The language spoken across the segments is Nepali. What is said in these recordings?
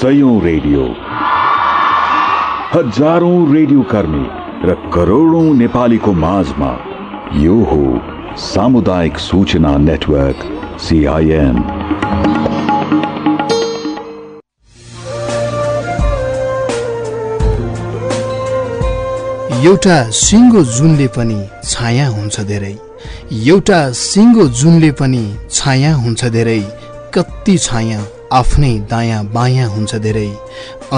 सयौं रेडियो। हजारौं रेडियो कर्मी र करोडौं नेपालीको माझमा यो हो सामुदायिक सूचना नेटवर्क सिआइएन एउटा सिङ्गो जुनले पनि छाया हुन्छ धेरै। एउटा सिङ्गो जुनले पनि छाया हुन्छ धेरै। कति छाया। आफ्नै दायाँ बायाँ हुन्छ धेरै।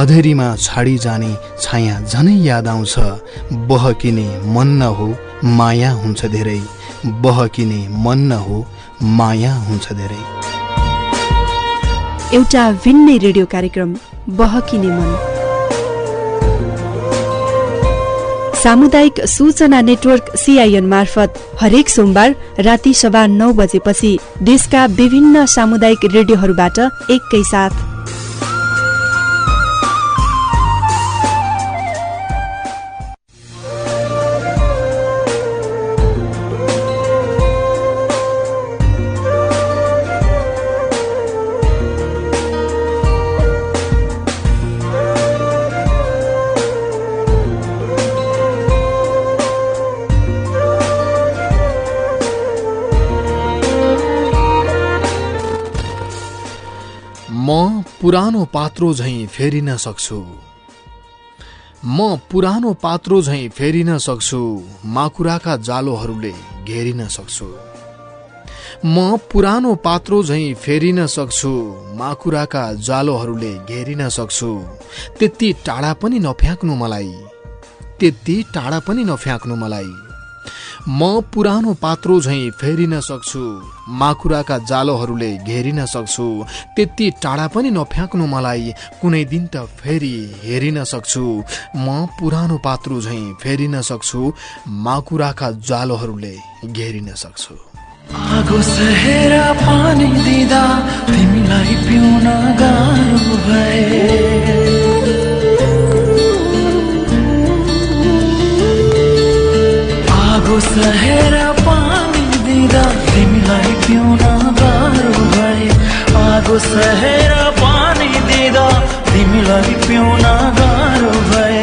अधेरीमा छाडी जाने छाया झनै याद आउँछ। बहकिने मन हो माया हुन्छ धेरै। बहकिने मन हो माया हुन्छ धेरै। एउटा भिन्नै रेडियो कार्यक्रम बहकिने मन। सामुदायिक सूचना नेटवर्क सिआइएन मार्फत हरेक सोमबार राति सभा नौ बजेपछि देशका विभिन्न सामुदायिक रेडियोहरूबाट एकैसाथ पुरानो पात्रो झैँ फेरिन सक्छु। म पुरानो पात्रो झैँ फेरिन सक्छु माकुराका जालोहरूले घेरिन सक्छु। म पुरानो पात्रो झैँ फेरिन सक्छु माकुराका जालोहरूले घेरिन सक्छु। त्यति टाढा पनि नफ्याँक्नु मलाई त्यति टाढा पनि नफ्याँक्नु मलाई। म पुरानो पात्रो झैँ फेरिन सक्छु माकुराका जालोहरूले घेरिन सक्छु त्यति टाढा पनि नफ्याँक्नु मलाई कुनै दिन त फेरि हेरिन सक्छु। म पुरानो पात्रो झैँ फेरिन सक्छु माकुराका जालोहरूले घेरिन सक्छु। आगो सहेर पानी दिँदा तिमीलाई पिउन गाह्रो भए। आगो सहेर पानी दिँदा तिमीलाई पिउन गाह्रो भए आगो सहेर पानी दिँदा तिमीलाई पिउन गाह्रो भए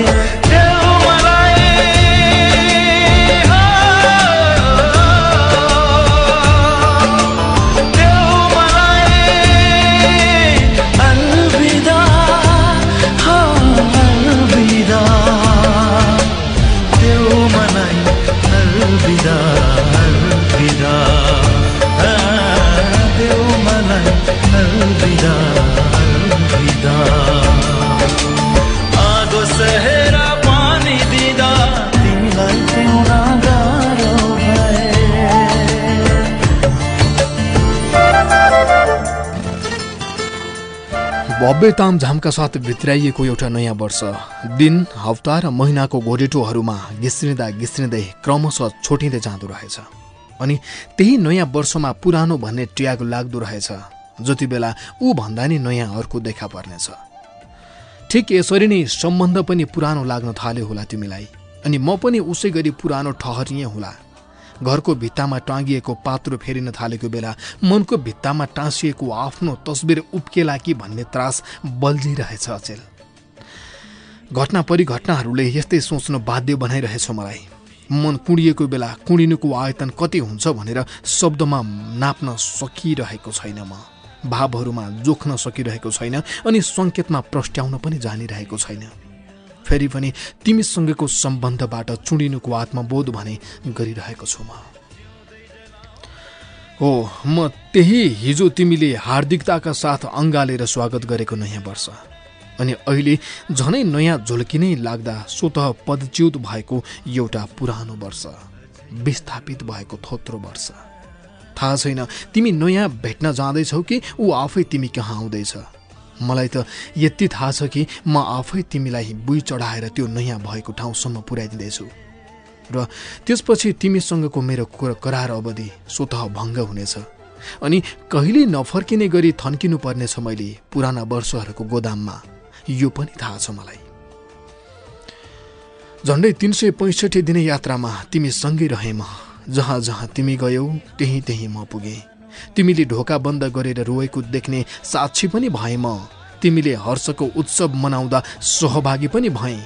भव्य तामझामका साथ भित्राइएको एउटा नयाँ वर्ष। दिन हप्ता र महिनाको घोडेटोहरूमा घिस्रिँदा घिस्रिँदै क्रमशः छोटिँदै जाँदो रहेछ। अनि त्यही नयाँ वर्षमा पुरानो भन्ने ट्याग लाग्दो रहेछ जति बेला ऊ भन्दा नि नयाँ अर्को देखा पर्नेछ। ठिक यसरी नै सम्बन्ध पनि पुरानो लाग्न थाल्यो होला तिमीलाई अनि म पनि उसै गरी पुरानो ठहरिएँ होला। घरको भित्तामा टाँगिएको पात्रो फेरिन थालेको बेला मनको भित्तामा टाँसिएको आफ्नो तस्बिर उप्केला कि भन्ने त्रास बल्झिरहेछ अचेल। घटना परिघटनाहरूले यस्तै सोच्न बाध्य बनाइरहेछ मलाई। मन कुँडिएको बेला कुँडिनुको आयतन कति हुन्छ भनेर शब्दमा नाप्न सकिरहेको छैन म। भावहरूमा जोख्न सकिरहेको छैन अनि सङ्केतमा प्रस्ट्याउन पनि जानिरहेको छैन। फेरि पनि तिमीसँगको सम्बन्धबाट चुडिनुको आत्मबोध भने गरिरहेको छु म। हो म त्यही हिजो तिमीले हार्दिकताका साथ अङ्गालेर स्वागत गरेको नयाँ वर्ष। अनि अहिले झनै नयाँ झुल्किनै लाग्दा स्वत पदच्युत भएको एउटा पुरानो वर्ष विस्थापित भएको थोत्रो वर्ष। थाहा छैन तिमी नयाँ भेट्न जाँदैछौ कि ऊ आफै तिमी कहाँ आउँदैछ? मलाई त यति थाहा छ कि म आफै तिमीलाई बुई चढाएर त्यो नयाँ भएको ठाउँसम्म पुर्याइदिँदैछु। र त्यसपछि तिमीसँगको मेरो करार अवधि स्वत भङ्ग हुनेछ। अनि कहिले नफर्किने गरी थन्किनु पर्नेछ मैले पुराना वर्षहरूको गोदाममा। यो पनि थाहा छ मलाई। झन्डै तिन सय पैँसठी दिने यात्रामा तिमी सँगै रहे म जहाँ जहाँ तिमी गयौ त्यहीँ त्यहीँ म पुगेँ। तिमीले ढोका बन्द गरेर रोएको देख्ने साक्षी पनि भए म। तिमीले हर्षको उत्सव मनाउँदा सहभागी पनि भएँ।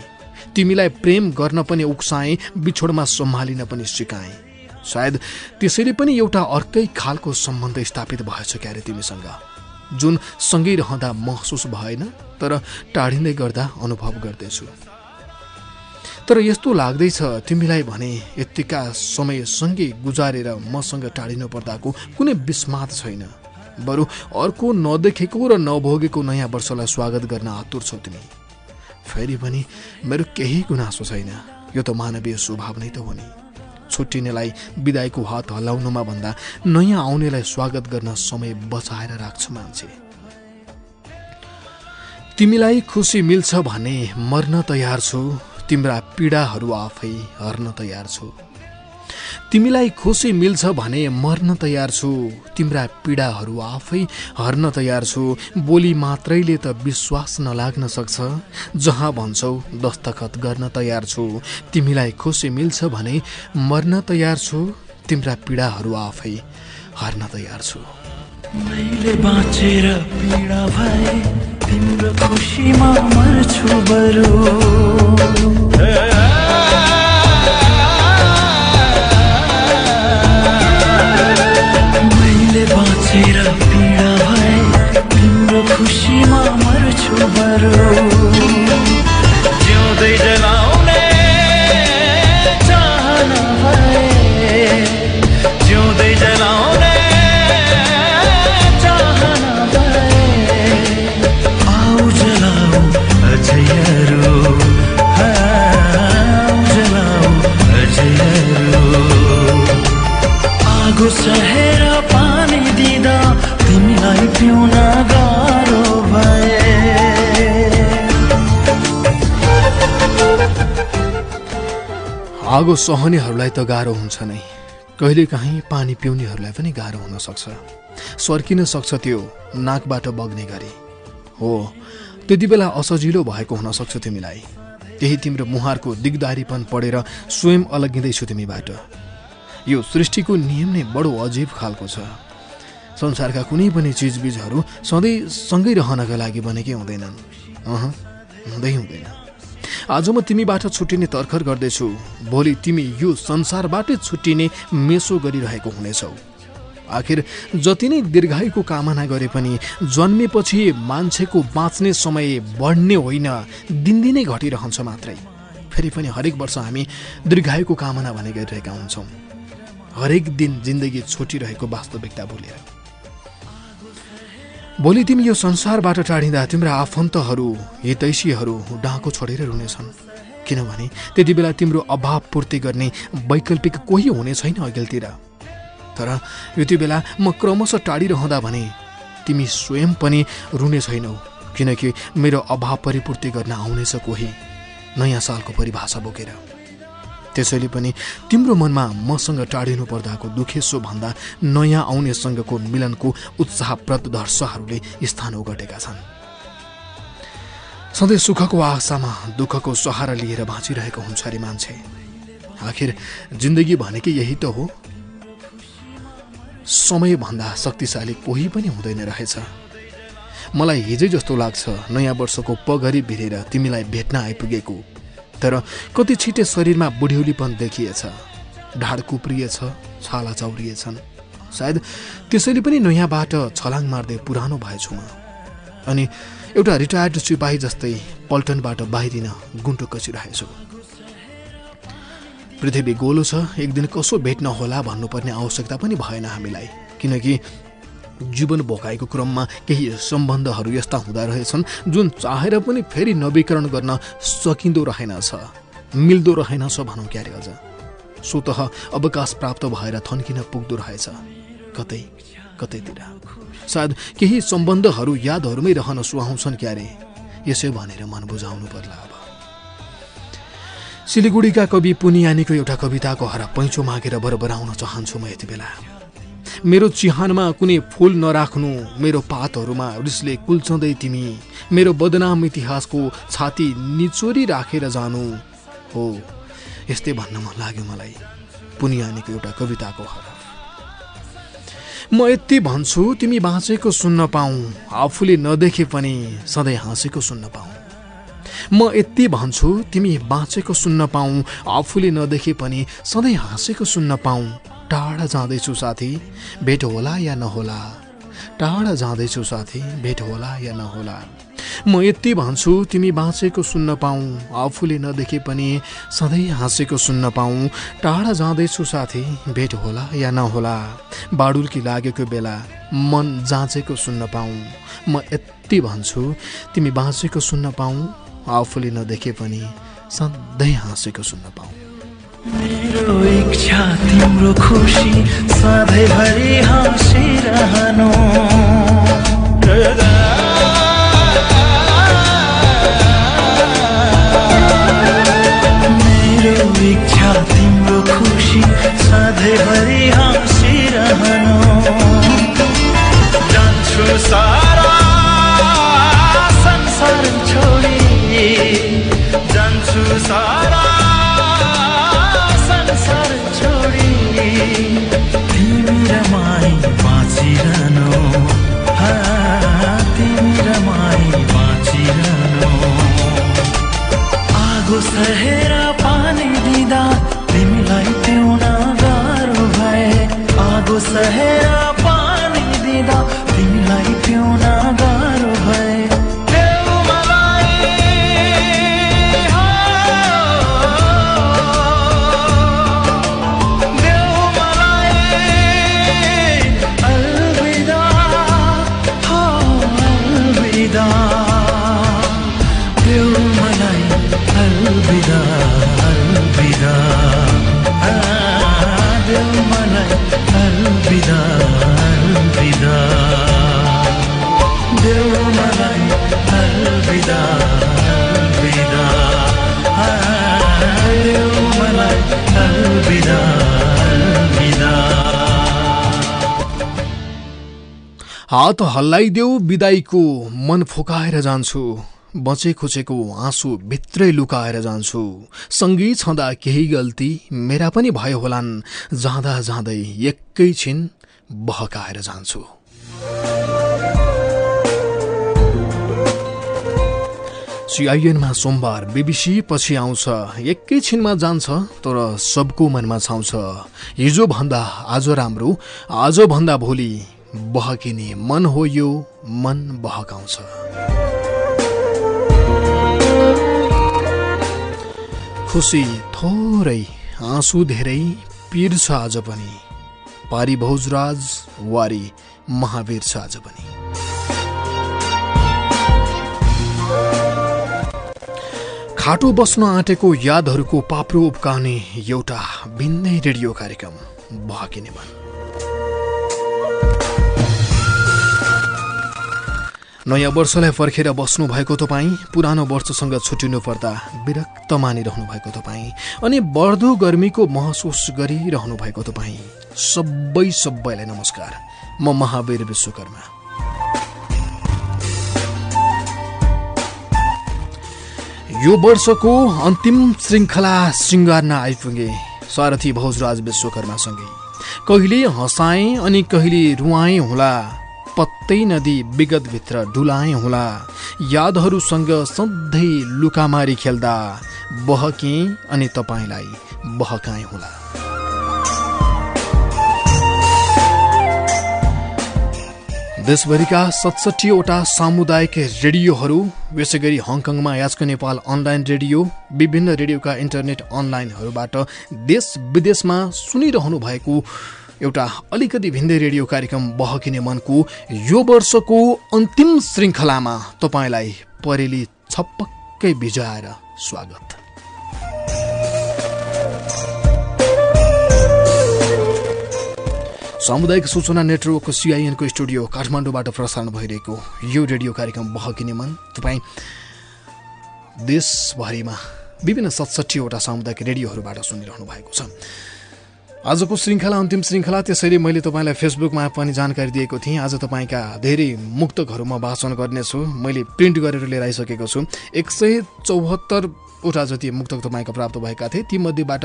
तिमीलाई प्रेम गर्न पनि उक्साएँ बिछोडमा सम्हालिन पनि सिकाएँ। सायद त्यसैले पनि एउटा अर्कै खालको सम्बन्ध स्थापित भएछ क्यारे तिमीसँग। जुन सँगै रहँदा महसुस भएन तर टाढिँदै गर्दा अनुभव गर्दैछु। तर यस्तो लाग्दैछ। तिमीलाई भने यत्तिका समय सँगै गुजारेर मसँग टाढिनु पर्दाको कुनै विस्मात छैन। बरु अर्को नदेखेको र नभोगेको नयाँ वर्षलाई स्वागत गर्न आतुर छौ तिमी। फेरि पनि मेरो केही गुनासो छैन। यो त मानवीय स्वभाव नै त हो नि। छुट्टिनेलाई विदाईको हात हल्लाउनुमा भन्दा नयाँ आउनेलाई स्वागत गर्न समय बचाएर राख्छ मान्छे। तिमीलाई खुसी मिल्छ भने मर्न तयार छु। तिम्रा पीडाहरू आफै हर्न तयार छु। तिमीलाई खुसी मिल्छ भने मर्न तयार छु। तिम्रा पीडाहरू आफै हर्न तयार छु। बोली मात्रैले त विश्वास नलाग्न सक्छ। जहाँ भन्छौ दस्तखत गर्न तयार छु। तिमीलाई खुसी मिल्छ भने मर्न तयार छु। तिम्रा पीडाहरू आफै हर्न तयार छु। मैले बाँचेर पीडा भए तिम्रो खुसीमा मर्छु बरु मैले बाँचेर पीडा भए तिम्रो खुसीमा मर्छु बरु जिउँदै आगो सहनेहरूलाई त गाह्रो हुन्छ नै। कहिलेकाहीँ पानी पिउनेहरूलाई पनि गाह्रो हुन सक्छ। सर्किन सक्छ त्यो नाकबाट बग्ने गरी। हो त्यति बेला असजिलो भएको हुन सक्छ तिमीलाई। केही तिम्रो मुहारको दिगदारीपन पढेर स्वयं अलगिँदैछु तिमीबाट। यो सृष्टिको नियम नै बडो अजीब खालको छ। संसारका कुनै पनि चिजबिजहरू सधैँ सँगै रहनका लागि बनेकै हुँदैनन्। अह हुँदै हुँदैन। आज म तिमीबाट छुट्टिने तर्खर गर्दैछु। भोलि तिमी यो संसारबाटै छुट्टिने मेसो गरिरहेको हुनेछौ। आखिर जति नै दीर्घायुको कामना गरे पनि जन्मेपछि मान्छेको बाँच्ने समय बढ्ने होइन दिनदिनै घटिरहन्छ मात्रै। फेरि पनि हरेक वर्ष हामी दीर्घायुको कामना भने गरिरहेका हुन्छौँ। हरेक दिन जिन्दगी छुटिरहेको वास्तविकता भुलेर। भोलि तिमी यो संसारबाट टाढिँदा तिम्रा आफन्तहरू हितैषीहरू डाँको छोडेर रुनेछन्। किनभने त्यति बेला तिम्रो अभाव पूर्ति गर्ने वैकल्पिक कोही हुने छैन अघिल्तिर। तर यति बेला म क्रमशः टाढिरहँदा भने तिमी स्वयं पनि रुने छैनौ किनकि मेरो अभाव परिपूर्ति गर्न आउनेछ कोही। नयाँ सालको परिभाषा बोकेर। त्यसैले पनि तिम्रो मनमा मसँग टाढिनु पर्दाको दुखेसो भन्दा नयाँ आउनेसँगको मिलनको उत्साहप्रद दर्शहरूले स्थान ओगटेका छन्। सधैँ सुखको आशामा दुःखको सहारा लिएर बाँचिरहेको हुन्छ अरे मान्छे। आखिर जिन्दगी भनेकै यही त हो। समयभन्दा शक्तिशाली कोही पनि हुँदैन रहेछ। मलाई हिजै जस्तो लाग्छ नयाँ वर्षको पगरी भिरेर तिमीलाई भेट्न आइपुगेको। तर कति छिटै शरीरमा बुढ्यौलीपन देखिएछ। ढाड कुप्रिएछ छाला चौरिएछन्। सायद त्यसैले पनि नयाँबाट छलाङ मार्दै पुरानो भएछु म अनि एउटा रिटायर्ड सिपाही जस्तै पल्टनबाट बाहिरिन गुन्टो कसिरहेछु पृथ्वी गोलो छ एक दिन कसो भेट्न होला भन्नुपर्ने आवश्यकता पनि भएन हामीलाई। किनकि जीवन भोकाइको क्रममा केही सम्बन्धहरू यस्ता हुँदा रहेछन् जुन चाहेर पनि फेरि नवीकरण गर्न सकिँदो रहेनछ मिल्दो रहेनछ भनौँ क्यारे अझ। स्वत अवकाश प्राप्त भएर थन्किन पुग्दो रहेछ कतै कतैतिर। सायद केही सम्बन्धहरू यादहरूमै रहन सुहाउँछन् क्यारे यसो भनेर मन बुझाउनु पर्ला अब। सिलिगुडीका कवि पुनियानीको एउटा कविताको हरा पैँचो मागेर बरबराउन चाहन्छु म यति बेला। मेरो चिहानमा कुनै फुल नराख्नु मेरो पातहरूमा रिसले कुल्चँदै तिमी मेरो बदनाम इतिहासको छाती निचोरी राखेर जानु। हो यस्तै भन्न मन लाग्यो मलाई पुनियानीको एउटा कविताको हरफ। म यति भन्छु तिमी बाँचेको सुन्न पाऊ आफूले नदेखे पनि सधैँ हाँसेको सुन्न पाऊ। म यति भन्छु तिमी बाँचेको सुन्न पाऊ आफूले नदेखे पनि सधैँ हाँसेको सुन्न पाऊ। टाढा जाँदैछु साथी भेट होला या नहोला? टाढा जाँदैछु साथी भेट होला या नहोला? म यति भन्छु तिमी बाँचेको सुन्न पाऊ आफूले नदेखे पनि सधैँ हाँसेको सुन्न पाऊ। टाढा जाँदैछु साथी भेट होला या नहोला? बाडुल्की लागेको बेला मन जाँचेको सुन्न पाऊ। म यति भन्छु तिमी बाँचेको सुन्न पाऊ आफूले नदेखे पनि सधैँ हाँसेको सुन्न पाऊ। मेरो इच्छा तिम्रो खुसी सधैँभरि हाँसिरहनु मेरो इच्छा तिम्रो खुसी सधैँभरि आगो मलाई अलविदा अलविदा देऊ मलाई अलविदा अलविदा देऊ मलाई अलविदा अलविदा हात हल्लाइदेऊ बिदाईको मन फुकाएर जान्छु। बचे खुचेको आँसु भित्रै लुकाएर जान्छु। सँगै छँदा केही गल्ती मेरा पनि भयो होलान् जाँदा जाँदै एकैछिन बहकाएर जान्छु। सिआइएनमा सोमबार बिबिसी पछि आउँछ। एकैछिनमा जान्छ तर सबको मनमा छाउँछ। हिजोभन्दा आज राम्रो आजभन्दा भोलि बहकिने मन हो यो मन बहकाउँछ। खुसी थोरै आँसु धेरै पिर छ आज पनि। पारी भौजराज वारी महावीर छ आज पनि। खाटो बस्न आँटेको यादहरूको पाप्रो उब्काउने एउटा भिन्नै रेडियो कार्यक्रम बहकिने मन नयाँ वर्षलाई फर्केर बस्नु भएको तपाईँ पुरानो वर्षसँग छुट्टिनु पर्दा विरक्त मानिरहनु भएको तपाईँ अनि बढ्दो गर्मीको महसुस गरिरहनु भएको तपाईँ। सबै सबैलाई नमस्कार। म महावीर विश्वकर्मा। यो वर्षको अन्तिम श्रृङ्खला सिङ्गार्न आइपुगे सारथी भोजराज विश्वकर्मासँगै। कहिले हँसाएँ अनि कहिले रुवाएँ होला पत्तै नदी विगतभित्र डुलाएँ होला। यादहरूसँग सधैँ लुकामारी खेल्दा बहकेँ अनि तपाईँलाई बहकाएँ होला। देशभरिका सतसट्ठीवटा सामुदायिक रेडियोहरू यसै गरी हङकङमा याजको नेपाल अनलाइन रेडियो विभिन्न रेडियोका इन्टरनेट अनलाइनहरूबाट देश विदेशमा सुनिरहनु भएको एउटा अलिकति भिन्दै रेडियो कार्यक्रम बहकिने मनको यो वर्षको अन्तिम श्रृङ्खलामा तपाईँलाई परेली छपक्कै भिजाएर स्वागत। सामुदायिक सूचना नेटवर्कको सिआइएनको स्टुडियो काठमाडौँबाट प्रसारण भइरहेको यो रेडियो कार्यक्रम बहकिने मन तपाईँ देशभरिमा विभिन्न सतसट्ठीवटा सामुदायिक रेडियोहरूबाट सुनिरहनु भएको छ। आजको श्रृङ्खला अन्तिम श्रृङ्खला त्यसैले मैले तपाईँलाई फेसबुकमा पनि जानकारी दिएको थिएँ। आज तपाईँका धेरै मुक्तकहरू म वाचन गर्नेछु। मैले प्रिन्ट गरेर लिएर आइसकेको छु। एक सय चौहत्तरवटा जति मुक्तक तपाईँका प्राप्त भएका थिए तीमध्येबाट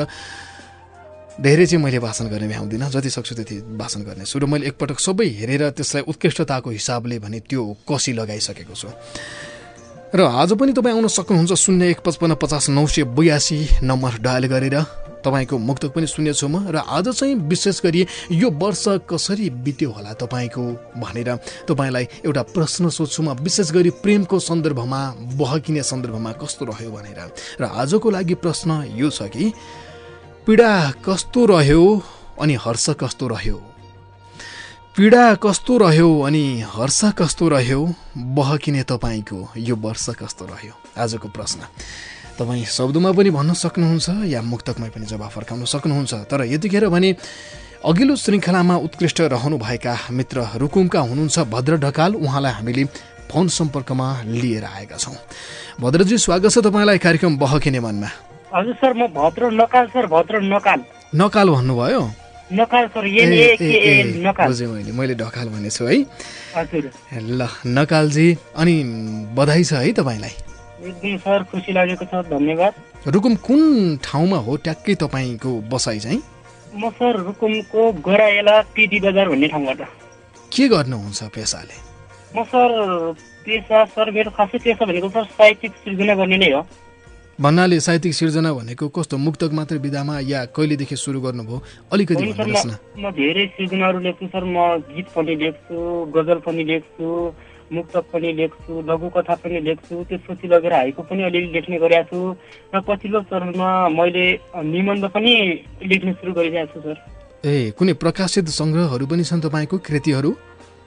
धेरै चाहिँ मैले भाषण गर्ने भ्याउँदिनँ। जति सक्छु त्यति भाषण गर्नेछु। र मैले एकपटक सबै हेरेर त्यसलाई उत्कृष्टताको हिसाबले भने त्यो कसी लगाइसकेको छु। र आज पनि तपाईँ आउन सक्नुहुन्छ शून्य एक पचपन्न पचास नौ सय बयासी नम्बर डायल गरेर। तपाईँको मुक्तक पनि सुन्नेछु म र आज चाहिँ विशेष गरी यो वर्ष कसरी बित्यो होला तपाईँको भनेर तपाईँलाई एउटा प्रश्न सोध्छु म। विशेष गरी प्रेमको सन्दर्भमा बहकिने सन्दर्भमा कस्तो रह्यो भनेर। र आजको लागि प्रश्न यो छ कि पीडा कस्तो रह्यो अनि हर्ष कस्तो रह्यो? पीडा कस्तो रह्यो अनि हर्ष कस्तो रह्यो बहकिने तपाईँको यो वर्ष कस्तो रह्यो? आजको प्रश्न। तपाईँ शब्दमा पनि भन्न सक्नुहुन्छ या मुक्तकमै पनि जवाफ फर्काउन सक्नुहुन्छ तर यतिखेर भने अघिल्लो श्रृङ्खलामा उत्कृष्ट रहनुभएका मित्र रुकुमका हुनुहुन्छ भद्र ढकाल उहाँलाई हामीले फोन सम्पर्कमा लिएर आएका छौँ। भद्रजी स्वागत छ तपाईँलाई कार्यक्रम बहकिने मनमा। हजुर सर म भद्र नकाल सर भद्र नकाल। नकाल भन्नुभयो? बुझेँ मैले मैले ढकाल भनेछु है। हजुर। ल नकालजी अनि बधाई छ है तपाईँलाई। एकदम सर खुसी लागेको छ धन्यवाद। रुकुम कुन ठाउँमा हो? ट्याक्कै तपाईँको बसाइ चाहिँ। म सर रुकुमको गराएला टिडी बजार भन्ने ठाउँबाट। के गर्नुहुन्छ पेसाले? म सर पेसा सर मेरो खासै पेसा भनेको सर साहित्यिक सृजना गर्ने नै हो। भन्नाले साहित्यिक सिर्जना भनेको कस्तो मुक्तक मात्र विधामा या कहिलेदेखि सुरु गर्नुभयो? अलिकति म धेरै सृजनाहरू लेख्छु सर। म गीत पनि लेख्छु गजल पनि लेख्छु मुक्तक पनि लेख्छु लघुकथा पनि लेख्छु। त्यसपछि लगेर हाइको पनि अलिअलि लेख्ने गरेको छु। र पछिल्लो चरणमा मैले निबन्ध पनि लेख्न सुरु गरिरहेको छु सर। ए कुनै प्रकाशित सङ्ग्रहहरू पनि छन् तपाईँको कृतिहरू?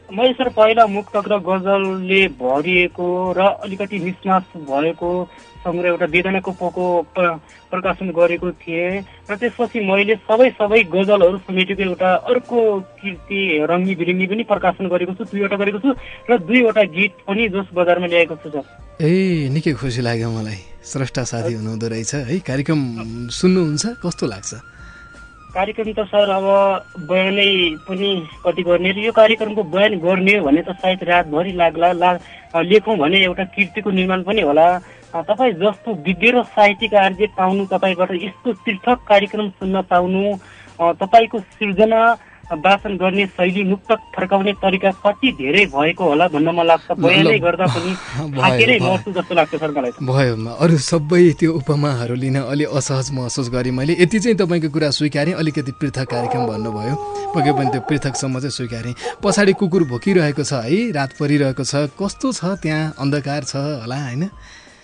मैले सर पहिला मुक्तक र गजलले भरिएको र अलिकति मिसमास भएको सङ्ग्रह एउटा वेदनाको पोको प्रकाशन गरेको थिएँ र त्यसपछि मैले सबै सबै गजलहरू समेटेको एउटा अर्को कृति रङ्गी बिरङ्गी पनि प्रकाशन गरेको छु दुईवटा गरेको छु र दुईवटा गीत पनि जोस बजारमा ल्याएको छु सर। ए निकै खुसी लाग्यो मलाई। स्रष्टा साथी हुनुहुँदो रहेछ है? कार्यक्रम सुन्नुहुन्छ? कस्तो लाग्छ? कार्यक्रम त सर अब बयानै पनि कति गर्ने र यो कार्यक्रमको बयान गर्ने हो भने त सायद रातभरि लाग्ला ला लेखौँ भने एउटा कृतिको निर्माण पनि होला। तपाईँ जस्तो विज्ञ र साहित्यिक आर्जे पाउनु तपाईँबाट यस्तो तीर्थक कार्यक्रम सुन्न पाउनु तपाईँको सृजना वाचन गर्ने शैली मुक्तक फर्काउने तरिका कति धेरै भएको होला भन्न मन लाग्छ। बयानै गर्दा पनि थाकेरै। मर्छु जस्तो लाग्छ सर मलाई। भयो अरू सबै त्यो उपमाहरू लिन अलि असहज महसुस गरेँ मैले। यति चाहिँ तपाईँको कुरा स्वीकारेँ अलिकति पृथक कार्यक्रम भन्नुभयो। पक्कै पनि त्यो पृथकसम्म चाहिँ स्वीकारेँ। पछाडि कुकुर भोकिरहेको छ है रात परिरहेको छ। कस्तो छ त्यहाँ? अन्धकार छ होला होइन?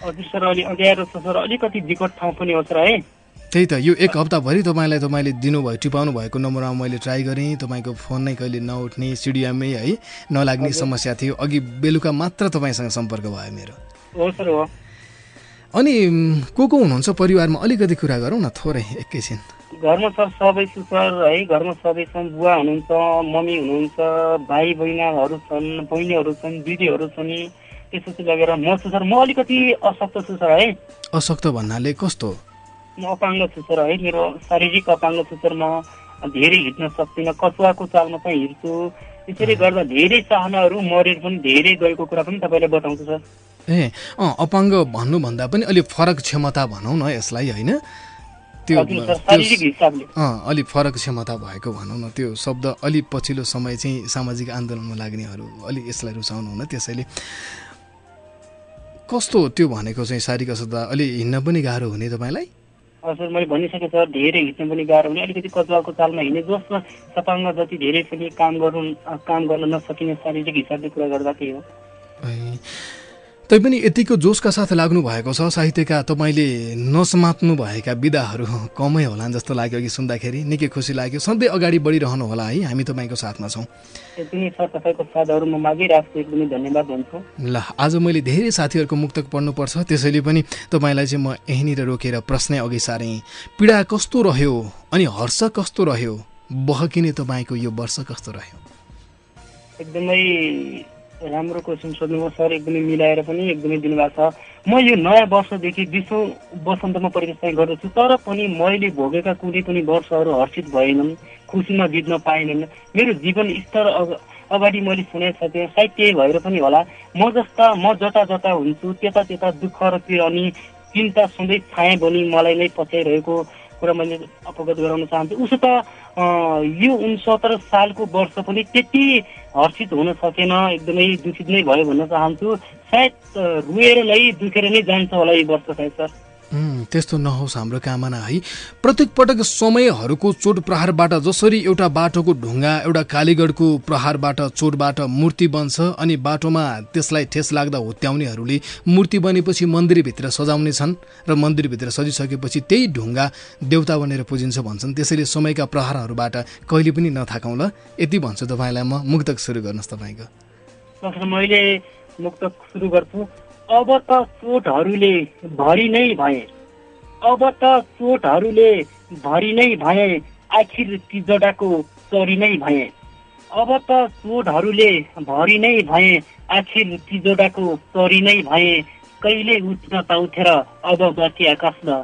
हजुर सर अलि अँध्यारो छ सर अलिकति विकट ठाउँ पनि हो सर है। त्यही त यो एक हप्ताभरि तपाईँलाई तपाईँले दिनुभयो टिपाउनु भएको नम्बरमा मैले ट्राई गरेँ। तपाईँको फोन नै कहिले नउठ्ने सिडिएममै है नलाग्ने समस्या थियो। अघि बेलुका मात्र तपाईँसँग सम्पर्क भयो मेरो। हो सर हो। अनि को को हुनुहुन्छ? परिवारमा अलिकति कुरा गरौँ न थोरै एकैछिन। घरमा सर सबै छु सर है। घरमा सबै छन् बुवा हुनुहुन्छ मम्मी हुनुहुन्छ भाइ बहिनीहरू छन् बहिनीहरू छन् दिदीहरू छन्। त्यसपछि लगेर म छु सर। म अलिकति अशक्त छु सर है। अशक्त भन्नाले कस्तो? म अपाङ्ग छु सर है। मेरो शारीरिक अपाङ्ग छु सर। म धेरै हिँड्न सक्दिनँ कचुवाको चालमा चाहिँ हिँड्छु। त्यसैले गर्दा धेरै चाहनाहरू मरेर पनि धेरै गएको कुरा पनि तपाईँले बताउँछु सर। ए अँ अपाङ्ग भन्नुभन्दा पनि अलिक फरक क्षमता भनौँ न यसलाई होइन? त्यो हजुर सर शारीरिक त्यो हिसाबले। अँ अलिक फरक क्षमता भएको भनौँ न त्यो शब्द अलिक पछिल्लो समय चाहिँ सामाजिक आन्दोलनमा लाग्नेहरू अलिक यसलाई रुचाउनु हुन त्यसैले। कस्तो त्यो भनेको चाहिँ शारीरिक अवस्था अलि हिँड्न पनि गाह्रो हुने तपाईँलाई? हजुर मैले भनिसकेँ सर धेरै हिँड्न पनि गाह्रो हुने। अलिकति कचुवाको चालमा हिँड्ने जसमा सपाङ्ग जति धेरै पनि काम गर्नु काम गर्न नसकिने शारीरिक हिसाबले कुरा गर्दा त्यही हो। तैपनि यतिको जोसका साथ लाग्नु भएको छ। साहित्यका तपाईँले नसमात्नु भएका विधाहरू कमै होला जस्तो लाग्यो कि सुन्दाखेरि। निकै खुसी लाग्यो। सधैँ अगाडि बढिरहनु होला है। हामी तपाईँको साथमा छौँ। ल आज मैले धेरै साथीहरूको मुक्तक पढ्नुपर्छ। त्यसैले पनि तपाईँलाई चाहिँ म यहीँनिर रोकेर प्रश्नै अघि सारेँ। पीडा कस्तो रह्यो? अनि हर्ष कस्तो रह्यो? बहकिने तपाईँको यो वर्ष कस्तो रह्यो? एकदमै राम्रो क्वेसन सोध्नुभयो सर एकदमै मिलाएर पनि एकदमै दिनुभएको छ। म यो नयाँ वर्षदेखि विश्व वसन्तमा प्रवेश गर्दछु तर पनि मैले भोगेका कुनै पनि वर्षहरू हर्षित भएनन् खुसीमा जित्न पाएनन्। मेरो जीवन स्तर अग- अगाडि मैले थिएँ सायद त्यही भएर पनि होला। म जस्ता म जता जता हुन्छु त्यता त्यता दुःख र पीड अनि चिन्ता सधैँ छाएँ भनी मलाई नै पछ्याइरहेको कुरा मैले अवगत गराउन चाहन्छु। उसो त यो उनसत्तर सालको वर्ष पनि त्यति हर्षित हुन सकेन एकदमै दुखित नै भयो भन्न चाहन्छु। सायद रोएर नै दुखेर नै जान्छ होला यो वर्ष सायद सर। त्यस्तो नहोस् हाम्रो कामना है। प्रत्येक पटक समयहरूको चोट प्रहारबाट जसरी एउटा बाटोको ढुङ्गा एउटा कालीगढको प्रहारबाट चोटबाट मूर्ति बन्छ अनि बाटोमा त्यसलाई ठेस लाग्दा हुत्याउनेहरूले मूर्ति बनेपछि मन्दिरभित्र सजाउने छन् र मन्दिरभित्र सजिसकेपछि त्यही ढुङ्गा देउता बनेर पुजिन्छ भन्छन्। त्यसैले समयका प्रहारहरूबाट कहिले पनि नथाकौँ ल यति भन्छु तपाईँलाई म मुक्तक सुरु गर्नुहोस् तपाईँको। मैले मुक्त सुरु गर्छु। अब त चोटहरूले भरि नै भए। अब त चोटहरूले भरि नै भए आखिर तिजडाको चरी नै भए। अब त चोटहरूले भरि नै भए आखिर तिजोडाको चरी नै भए। कहिले उठ्न पाउँथे र अब माथि आकाशमा?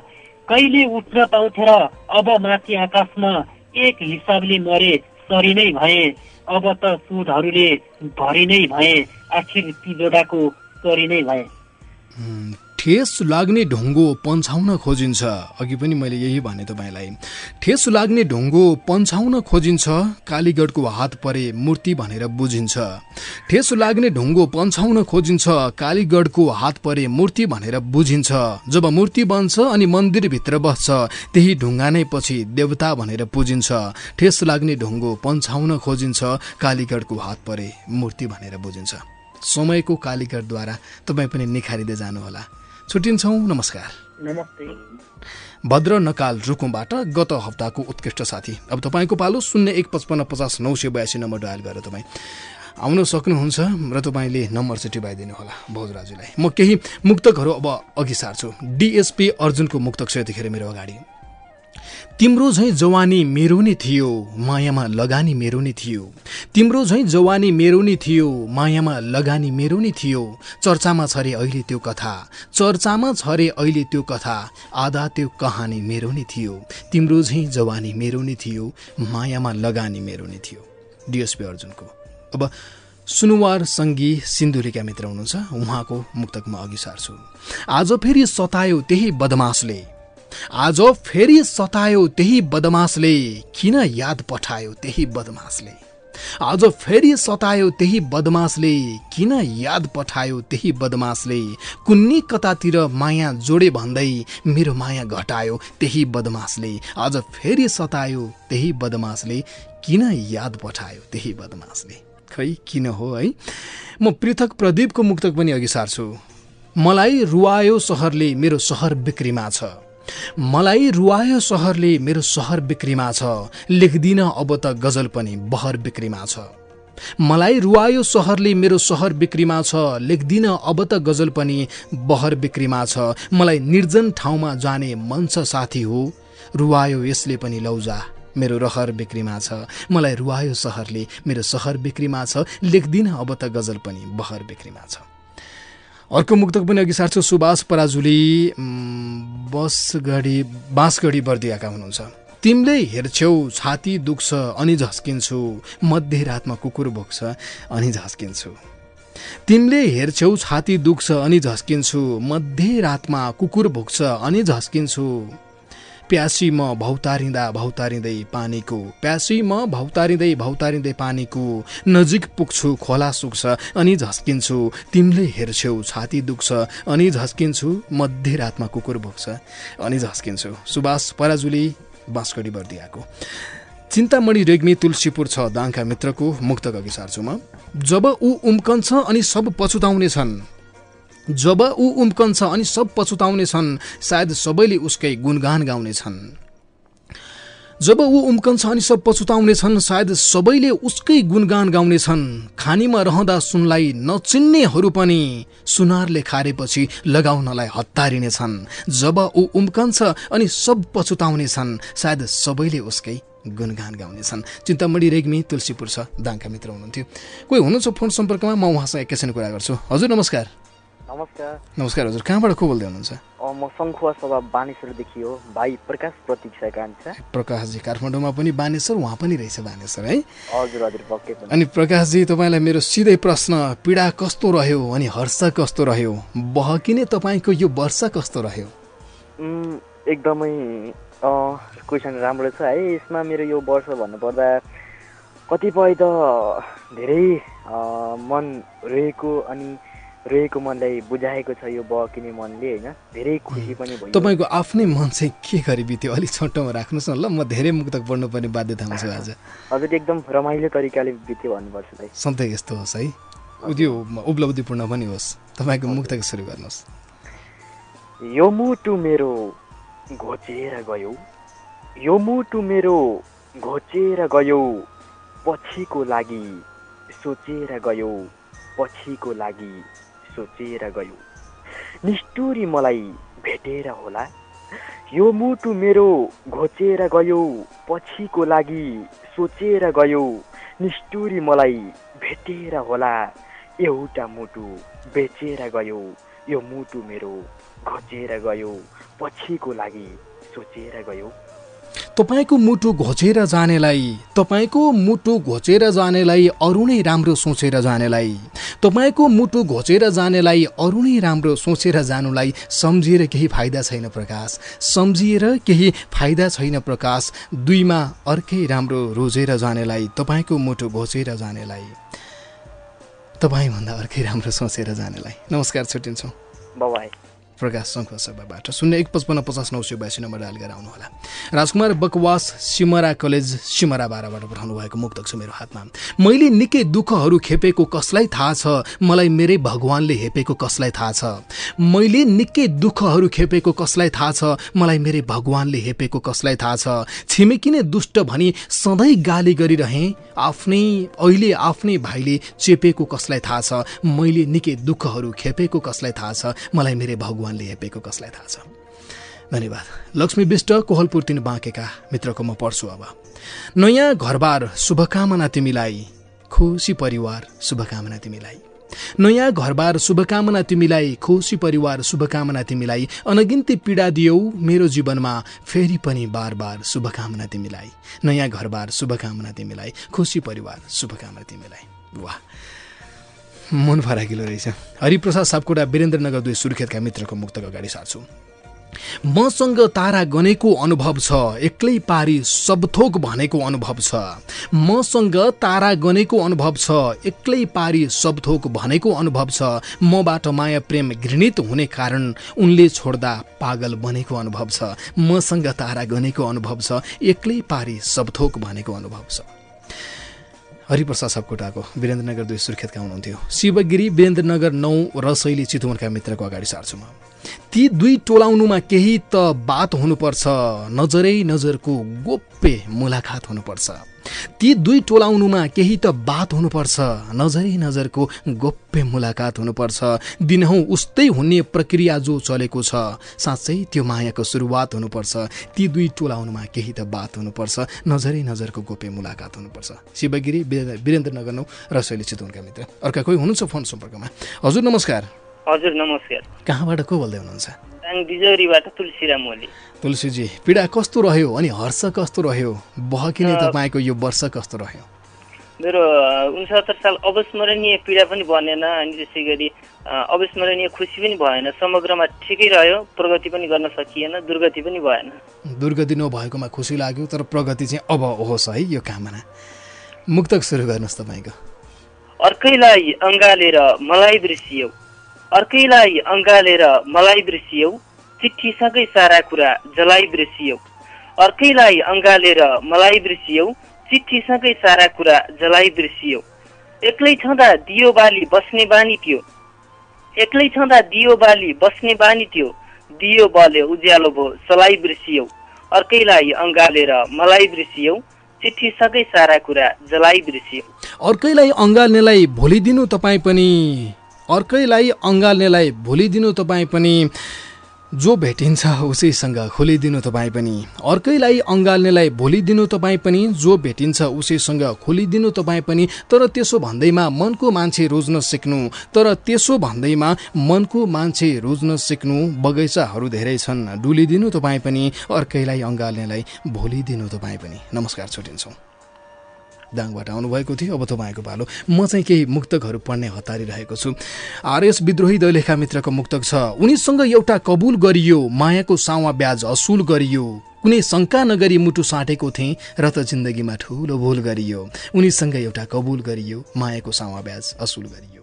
कहिले उठ्न पाउँथे र अब माथि आकाशमा? एक हिसाबले मरे सरी नै भए। अब त चोटहरूले भरि नै भए आखिर तिजोडाको चरी नै भए। ठेस लाग्ने ढुङ्गो पन्छाउन खोजिन्छ। अघि पनि मैले यही भने तपाईँलाई। ठेस लाग्ने ढुङ्गो पन्छाउन खोजिन्छ कालीगढको हात परे मूर्ति भनेर बुझिन्छ। ठेस लाग्ने ढुङ्गो पन्छाउन खोजिन्छ कालीगढको हात परे मूर्ति भनेर बुझिन्छ। जब मूर्ति बन्छ अनि मन्दिरभित्र बस्छ त्यही ढुङ्गा नै पछि देवता भनेर पुजिन्छ। ठेस लाग्ने ढुङ्गो पन्छाउन खोजिन्छ कालीगढको हात परे मूर्ति भनेर बुझिन्छ। समयको कालीगढद्वारा तपाईँ पनि निखारिँदै जानुहोला। छुट्टिन्छौँ। नमस्कार। नमस्ते। भद्र नकाल रुकुमबाट गत हप्ताको उत्कृष्ट साथी। अब तपाईँको पालो शून्य एक पचपन्न पचास नौ सय बयासी नम्बर डायल गरेर तपाईँ आउन सक्नुहुन्छ र तपाईँले नम्बर चाहिँ टिपाइदिनु होला भोजराजुलाई। म केही मुक्तकहरू अब अघि सार्छु। डिएसपी अर्जुनको मुक्तक छ यतिखेर मेरो अगाडि। तिम्रो झैँ जवानी मेरो नै थियो मायामा लगानी मेरो नै थियो। तिम्रो झैँ जवानी मेरो नै थियो मायामा लगानी मेरो नै थियो। चर्चामा छ रे अहिले त्यो कथा चर्चामा छ रे अहिले त्यो कथा आधा त्यो कहानी मेरो नै थियो। तिम्रो झैँ जवानी मेरो नै थियो मायामा लगानी मेरो नै थियो। डिएसपी अर्जुनको। अब सुनुवार सङ्गी सिन्धुरीका मित्र हुनुहुन्छ उहाँको मुक्तक म अघि सार्छु। आज फेरि सतायो त्यही बदमासले आज फेरि सतायो त्यही बदमासले किन याद पठायो त्यही बदमासले आज फेरि सतायो त्यही बदमासले किन याद पठायो त्यही बदमासले कुन्नी कतातिर माया जोडे भन्दै मेरो माया घटायो त्यही बदमासले आज फेरि सतायो त्यही बदमासले किन याद पठायो त्यही बदमासले खै किन हो है? म पृथक प्रदीपको मुक्तक पनि अघि सार्छु। मलाई रुवायो सहरले मेरो सहर बिक्रीमा छ। मलाई रुवायो सहरले मेरो सहर बिक्रीमा छ। लेख्दिन अब त गजल पनि बहर बिक्रीमा छ। मलाई रुवायो सहरले मेरो सहर बिक्रीमा छ। लेख्दिन अब त गजल पनि बहर बिक्रीमा छ। मलाई निर्जन ठाउँमा जाने मन छ साथी हो। रुवायो यसले पनि लौजा मेरो रहर बिक्रीमा छ। मलाई रुवायो सहरले मेरो सहर बिक्रीमा छ। लेख्दिन अब त गजल पनि बहर बिक्रीमा छ। अर्को मुक्तक पनि अघि सार्छु सुभाष पराजुली बसगढी बाँसगढी बर्दियाका हुनुहुन्छ। तिमीले हेर्छौ छाती दुख्छ अनि झस्किन्छु। मध्यरातमा कुकुर भोग्छ अनि झस्किन्छु। तिमीले हेर्छौ छाती दुख्छ अनि झस्किन्छु। मध्यरातमा कुकुर भोग्छ अनि झस्किन्छु। प्यासी म भौतारिँदा भौतारिँदै पानीको प्यासी म भौतारिँदै भौतारिँदै पानीको नजिक पुग्छु खोला सुक्छ अनि झस्किन्छु। तिमीले हेर्छौ छाती दुख्छ अनि झस्किन्छु मध्यरातमा कुकुर भोग्छ अनि झस्किन्छु। सुभाष पराजुली बाँसकडी बर्दियाको। चिन्तामणि रेग्मी तुलसीपुर छ दाङका मित्रको मुक्तक अघि सार्छु म। जब ऊ उम्कन्छ अनि सब पछुताउने छन्। जब ऊ उम्कन्छ अनि सब पछुताउने छन् सायद सबैले उसकै गुणगान गाउने छन् जब ऊ उम्कन्छ अनि सब पछुताउने छन् सायद सबैले उसकै गुणगान गाउने छन् खानीमा रहँदा सुनलाई नचिन्नेहरू पनि सुनारले खारेपछि लगाउनलाई हतारिने छन् जब ऊ उम्कन्छ अनि सब पछुताउने छन् सायद सबैले उसकै गुणगान गाउने छन् चिन्तामणी रेग्मी तुलसीपुर छ दाङका मित्र हुनुहुन्थ्यो। कोही हुनुहुन्छ फोन सम्पर्कमा? म उहाँसँग एकैछिन कुरा गर्छु। हजुर नमस्कार। नमस्कार। नमस्कार हजुर कहाँबाट को बोल्दै हुनुहुन्छ? म सङ्खुवा सभा बानेश्वरदेखि हो भाइ प्रकाश प्रतीक्षा कान्छा प्रकाशजी काठमाडौँमा पनि बानेश्वर उहाँ पनि रहेछ बानेश्वर है? हजुर हजुर पक्कै पनि। अनि प्रकाशजी तपाईँलाई मेरो सिधै प्रश्न पीडा कस्तो रह्यो अनि हर्ष कस्तो रह्यो? बहकिने तपाईँको यो वर्ष कस्तो रह्यो? एकदमै क्वेसन राम्रो छ है? यसमा मेरो यो वर्ष भन्नुपर्दा कतिपय त धेरै मन रहेको अनि रहेको मनलाई बुझाएको छ यो बहकिने मनले होइन? धेरै खुसी पनि भयो तपाईँको आफ्नै मन चाहिँ के गरी बित्यो? अलिक छोटोमा राख्नुहोस् न ल म धेरै मुक्तक पढ्नुपर्ने बाध्यतामा छु आज। हजुर एकदम रमाइलो तरिकाले बित्यो भन्नुपर्छ सधैँ यस्तो होस् है। त्यो उपलब्धिपूर्ण पनि होस्। तपाईँको मुक्तक सुरु गर्नुहोस्। यो मुटु मेरो घोचेर गयो। यो मुटु मेरो घोचेर गयो। पछिको लागि सोचेर गयो। पछिको लागि सोचेर गयो। निष्ठुरी मलाई भेटेर होला। यो मुटु मेरो घोचेर गयो। पछिको लागि सोचेर गयो। निष्ठुरी मलाई भेटेर होला। एउटा मुटु बेचेर गयो। यो मुटु मेरो घोचेर गयो। पछिको लागि सोचेर गयो। तपाईँको मुटु घोचेर जानेलाई तपाईँको मुटु घोचेर जानेलाई अरू नै राम्रो सोचेर जानेलाई तपाईँको मुटु घोचेर जानेलाई अरू नै राम्रो सोचेर जानुलाई सम्झिएर केही फाइदा छैन प्रकाश। सम्झिएर केही फाइदा छैन प्रकाश। दुईमा अर्कै राम्रो रोजेर जानेलाई तपाईँको मुटु घोचेर जानेलाई। तपाईँभन्दा अर्कै राम्रो सोचेर जानेलाई। नमस्कार छुट्टिन्छौँ। प्रकाश शङ्ख सभाबाट शून्य एक पचपन्न पचास नौ सय बयासी नम्बर डायल गरेर आउनुहोला राजकुमार बकवास सिमरा कलेज सिमरा बाह्रबाट पठाउनु भएको मुक्तक छ मेरो हातमा। मैले निकै दुःखहरू खेपेको कसलाई थाहा छ? मलाई मेरै भगवान्ले हेपेको कसलाई थाहा छ? मैले निकै दुःखहरू खेपेको कसलाई थाहा छ? मलाई मेरै भगवान्ले हेपेको कसलाई थाहा छ? छिमेकी नै दुष्ट भनी सधैँ गाली गरिरहेँ आफ्नै अहिले आफ्नै भाइले चेपेको कसलाई थाहा छ? मैले निकै दुःखहरू खेपेको कसलाई थाहा छ? मलाई मेरै भगवान्ले हेपेको कसलाई थाहा छ? धन्यवाद। लक्ष्मी विष्ट कोहलपुर तिन बाँकेका मित्रको म पढ्छु अब। नयाँ घरबार शुभकामना तिमीलाई। खुसी परिवार शुभकामना तिमीलाई। नयाँ घरबार शुभकामना तिमीलाई। खुसी परिवार शुभकामना तिमीलाई। अनगिन्ती पीडा दियौ मेरो जीवनमा फेरि पनि बार बार शुभकामना तिमीलाई। नयाँ घरबार शुभकामना तिमीलाई। खुसी परिवार शुभकामना तिमीलाई। वाह! मन फराकिलो रहेछ। हरिप्रसाद सापकोटा वीरेन्द्रनगर दुई सुर्खेतका मित्रको मुक्तक अगाडि सार्छु मसँग तारा गनेको अनुभव छ एक्लै पारी सबथोक भनेको अनुभव छ। मसँग तारा गनेको अनुभव छ एक्लै पारी सबथोक भनेको अनुभव छ। मबाट माया प्रेम घृणित हुने कारण उनले छोड्दा पागल बनेको अनुभव छ। मसँग तारा गनेको अनुभव छ एक्लै पारी सबथोक भनेको अनुभव छ। हरिप्रसाद सापकोटाको वीरेन्द्रनगर दुई सुर्खेतका हुनुहुन्थ्यो। शिवगिरी वीरेन्द्रनगर नौ रसैली चितवनका मित्रको अगाडि सार्छु म ती दुई टोलाउनुमा केही त बात हुनुपर्छ। नजरै नजरको गोप्य मुलाकात हुनुपर्छ। ती दुई टोलाउनुमा केही त बात हुनुपर्छ। नजरै नजरको गोप्य मुलाकात हुनुपर्छ। दिनहौँ उस्तै हुने प्रक्रिया जो चलेको छ साँच्चै त्यो मायाको सुरुवात हुनुपर्छ। ती दुई टोलाउनुमा केही त बात हुनुपर्छ। नजरै नजरको गोप्य मुलाकात हुनुपर्छ। शिवगिरी वीरेन्द्र- वीरेन्द्रनगर नौ र शैली चितवनका मित्र। अर्का कोही हुनुहुन्छ फोन सम्पर्कमा? हजुर नमस्कार। हजुर नमस्कार। कहाँबाट को बोल्दै हुनुहुन्छ? बिजौरीबाट तुलसीराम ओली तुलसीजी पीडा कस्तो रह्यो अनि हर्ष कस्तो रह्यो? बहकिने तपाईँको यो वर्ष कस्तो रह्यो? मेरो उनसत्तर साल अविस्मरणीय पीडा पनि बनेन अनि त्यसै गरी अविस्मरणीय खुसी पनि भएन। समग्रमा ठिकै रह्यो प्रगति पनि गर्न सकिएन दुर्गति पनि भएन। दुर्गति नभएकोमा खुसी लाग्यो तर प्रगति चाहिँ अब होस् है यो कामना। मुक्तक सुरु गर्नुहोस् तपाईँको। अर्कैलाई अँगालेर मलाई बिर्सियौ। अर्कैलाई अँगालेर मलाई बिर्सियौ चिठीसँगै सारा कुरा जलाई बिर्सियौ। अर्कैलाई अँगालेर मलाई बिर्सियौ चिठीसँगै सारा कुरा जलाई बिर्सियौ। एक्लै छँदा दियो बाली बस्ने बानी थियो। एक्लै छँदा दियो बाली बस्ने बानी थियो। दियो बल्यो उज्यालो भयो सलाई बिर्सियौ। अर्कैलाई अँगालेर मलाई बिर्सियौ चिठीसँगै सारा कुरा जलाई बिर्सियौ। अर्कैलाई अँगाल्नेलाई भोलिदिनु तपाईँ पनि अर्कैलाई अँगाल्नेलाई भोलिदिनु तपाईँ पनि जो भेटिन्छ उसैसँग खोलिदिनु तपाईँ पनि। अर्कैलाई अँगाल्नेलाई भोलिदिनु तपाईँ पनि जो भेटिन्छ उसैसँग खोलिदिनु तपाईँ पनि। तर त्यसो भन्दैमा मनको मान्छे रोज्न सिक्नु तर त्यसो भन्दैमा मनको मान्छे रोज्न सिक्नु बगैँचाहरू धेरै छन्। डुलिदिनु तपाईँ पनि अर्कैलाई अँगाल्नेलाई भोलिदिनु तपाईँ पनि। नमस्कार छुटिन्छौँ दाङबाट आउनुभएको थियो। अब तपाईँको पालो म चाहिँ केही मुक्तकहरू पढ्ने हतारिरहेको छु। आरएस विद्रोही दैलेखा मित्रको मुक्तक छ। उनीसँग एउटा कबुल गरियो मायाको सावा ब्याज असुल गरियो। कुनै शङ्का नगरी मुटु साँटेको थिएँ र त जिन्दगीमा ठुलो भुल गरियो। उनीसँग एउटा कबुल गरियो मायाको सावा ब्याज असुल गरियो।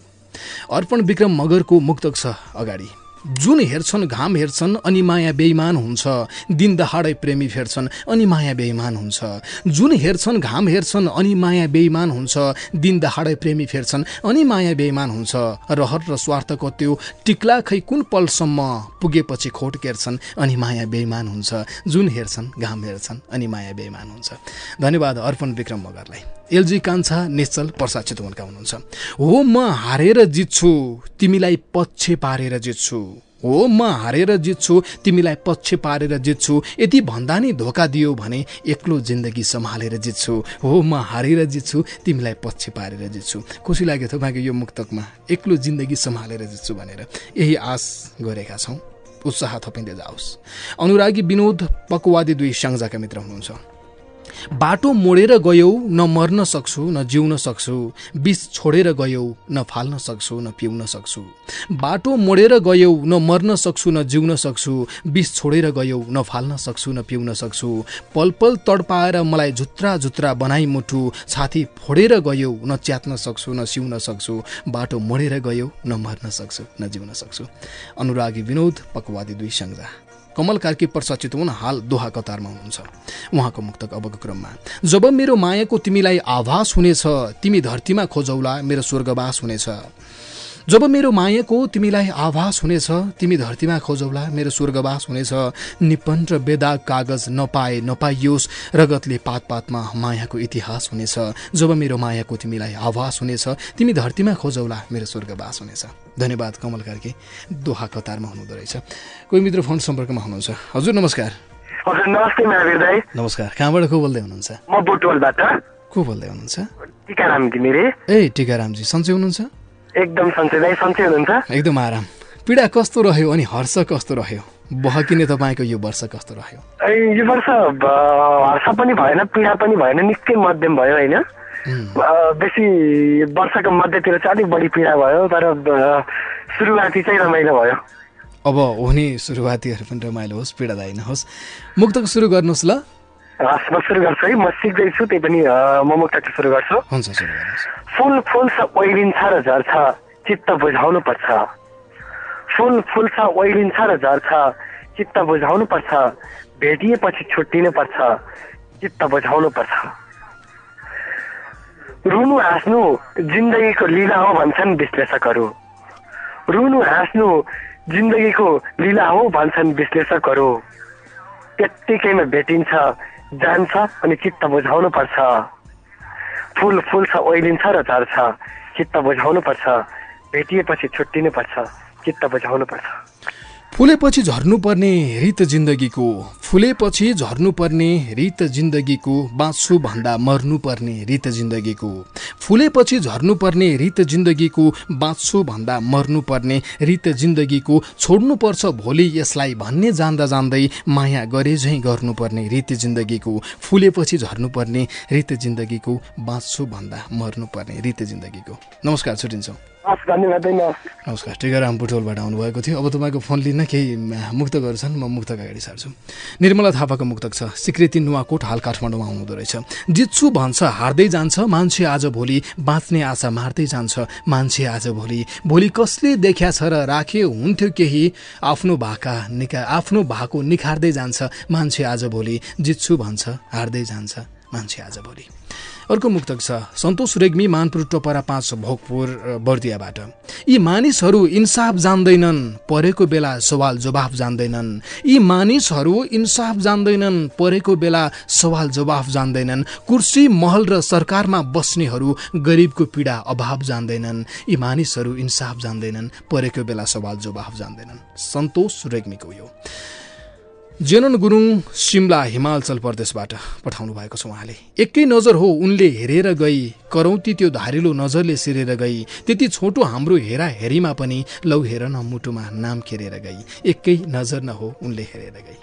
अर्पण विक्रम मगरको मुक्तक छ अगाडि। जुन हेर्छन् घाम हेर्छन् अनि माया बेइमान हुन्छ। दिन दहाडै प्रेमी फेर्छन् अनि माया बेइमान हुन्छ। जुन हेर्छन् घाम हेर्छन् अनि माया बेइमान हुन्छ। दिन दहाडै प्रेमी फेर्छन् अनि माया बेइमान हुन्छ। रहर र स्वार्थको त्यो टिक्ला खै कुन पलसम्म पुगेपछि खोट केर्छन् अनि माया बेइमान हुन्छ। जुन हेर्छन् घाम हेर्छन् अनि माया बेइमान हुन्छ। धन्यवाद अर्पण विक्रम मगरलाई। एलजी कान्छा निश्चल पर्सा चितवनका हुनुहुन्छ। हो म हारेर जित्छु तिमीलाई पक्ष पारेर जित्छु। हो म हारेर जित्छु तिमीलाई पक्ष पारेर जित्छु। यति भन्दा नि धोका दियो भने एक्लो जिन्दगी सम्हालेर जित्छु। हो म हारेर जित्छु तिमीलाई पक्ष पारेर जित्छु। खुसी लाग्यो तपाईँको यो मुक्तकमा एक्लो जिन्दगी सम्हालेर जित्छु भनेर। यही आश गरेका छौँ। उत्साह थपिँदै जाओस्। अनुरागी विनोद पकवादी दुई स्याङ्जाका मित्र हुनुहुन्छ। बाटो मोडेर गयौ न मर्न सक्छु न जिउन सक्छु। विष छोडेर गयौ न फाल्न सक्छु न पिउन सक्छु। बाटो मोडेर गयौ न मर्न सक्छु न जिउन सक्छु। विष छोडेर गयौ न फाल्न सक्छु न पिउन सक्छु। पल पल तडपाएर मलाई झुत्रा झुत्रा बनाइ मुठु। छाती फोडेर गयौ न च्यात्न सक्छु न सिउन सक्छु। बाटो मोडेर गयौ न मर्न सक्छु न जिउन सक्छु। अनुरागी विनोद पकवादी दुई सङ्जा कमल कार्की पर्सा चितवन हाल दोहा कतारमा हुनुहुन्छ। उहाँको मुक्तक अबको क्रममा जब मेरो मायाको तिमीलाई आभास हुनेछ तिमी धरतीमा खोजौला मेरो स्वर्गवास हुनेछ। जब मेरो मायाको तिमीलाई आभास हुनेछ तिमी धरतीमा खोजौला मेरो स्वर्गवास हुनेछ निपन र बेदाग कागज नपाए नपाइयोस् रगतले पात पातमा मायाको इतिहास हुनेछ। जब मेरो मायाको तिमीलाई आभास हुनेछ तिमी धरतीमा खोजौला मेरो स्वर्गवास हुनेछ। धन्यवाद कमल कार्की। दोहा कतारमा हुनुहुँदो रहेछ। कोही मित्र फोन सम्पर्कमा हुनुहुन्छ? हजुर नमस्कार। हजुर नमस्ते महावीर दाई। नमस्कार कहाँबाट को बोल्दै हुनुहुन्छ? म बुटवलबाट। को बोल्दै हुनुहुन्छ? टिकाराम घिमिरे ए टिकारामजी सन्चै हुनुहुन्छ? एकदम सन्चै सन्चै हुनुहुन्छ? एकदम आराम। पीडा कस्तो रह्यो अनि हर्ष कस्तो रह्यो? बहकिने तपाईँको यो वर्ष कस्तो रह्यो? यो वर्ष हर्ष पनि भएन पीडा पनि भएन निकै मध्यम भयो होइन। बेसी वर्षको मध्यतिर चाहिँ अलिक बढी पीडा भयो तर सुरुवाती चाहिँ रमाइलो भयो। अब हुने सुरुवातीहरू पनि रमाइलो होस् पीडादायी नहोस्। मुक्तक सुरु गर्नुहोस् ल। म सुरु गर्छु है। म सिक्दैछु त्यही पनि म मुक्तक सुरु गर्छु। फुल फुल्छ ओइलिन्छ र झर्छ। चित्त बुझाउनु पर्छ फुल फुल्छ ओइलिन्छ र झर्छ। चित्त बुझाउनु पर्छ भेटिएपछि छुट्टिनु पर्छ चित्त बुझाउनु पर्छ रुनु हाँस्नु जिन्दगीको लीला हो भन्छन् विश्लेषकहरू। रुनु हाँस्नु जिन्दगीको लीला हो भन्छन् विश्लेषकहरू। त्यत्तिकैमा भेटिन्छ। जान्छ अनि चित्त बुझाउनु पर्छ। फुल फुल्छ ओइलिन्छ र झर्छ। चित्त बुझाउनु पर्छ। भेटिएपछि छुट्टिनु पर्छ। चित्त बुझाउनु पर्छ। फुलेपछि झर्नुपर्ने रित जिन्दगीको फुलेपछि झर्नुपर्ने रित जिन्दगीको बाँच्छु भन्दा मर्नुपर्ने रित जिन्दगीको फुलेपछि झर्नुपर्ने रित जिन्दगीको बाँच्छु भन्दा मर्नुपर्ने रित जिन्दगीको छोड्नुपर्छ भोलि यसलाई भन्ने जान्दा जान्दै माया गरे झैँ गर्नुपर्ने रित जिन्दगीको फुलेपछि झर्नुपर्ने रित जिन्दगीको बाँच्छु भन्दा मर्नुपर्ने रित जिन्दगीको। नमस्कार है नमस्कार टिकाराम बुटोलबाट आउनुभएको थियो। अब तपाईँको फोन लिन केही म, मुक्तकहरू छन्। म मुक्तक अगाडि सार्छु। निर्मला थापाको मुक्तक छ। सिक्रेती नुवाकोट हाल काठमाडौँमा आउनुहुँदो रहेछ। जित्छु भन्छ हार्दै जान्छ। मान्छे आज भोलि बाँच्ने आशा मार्दै जान्छ। मान्छे आज भोलि भोलि कसले देख्या छ र राखे हुन्थ्यो केही? आफ्नो भाका निका आफ्नो भाको निखार्दै जान्छ। मान्छे आज भोलि जित्छु भन्छ हार्दै जान्छ। मान्छे आज भोलि। अर्को मुक्तक छ। सन्तोष रेग्मी मानपुर टोपरा पाँच भोगपुर अ, बर्दियाबाट। यी मानिसहरू इन्साफ जान्दैनन् परेको बेला सवाल जवाफ जान्दैनन्। यी मानिसहरू इन्साफ जान्दैनन् परेको बेला सवाल जवाफ जान्दैनन्। कुर्सी महल र सरकारमा बस्नेहरू गरिबको पीडा अभाव जान्दैनन्। यी मानिसहरू इन्साफ जान्दैनन् परेको बेला सवाल जवाफ जान्दैनन्। सन्तोष रेग्मीको यो। जेनन गुरुङ सिमला हिमाचल प्रदेशबाट पठाउनु भएको छ उहाँले। एकै नजर हो उनले हेरेर गई। करौती त्यो धारिलो नजरले सिरेर गई। त्यति छोटो हाम्रो हेरा हेरीमा पनि लौ हेर न मुटुमा नाम खेरेर गई। एकै नजर न हो उनले हेरेर गई।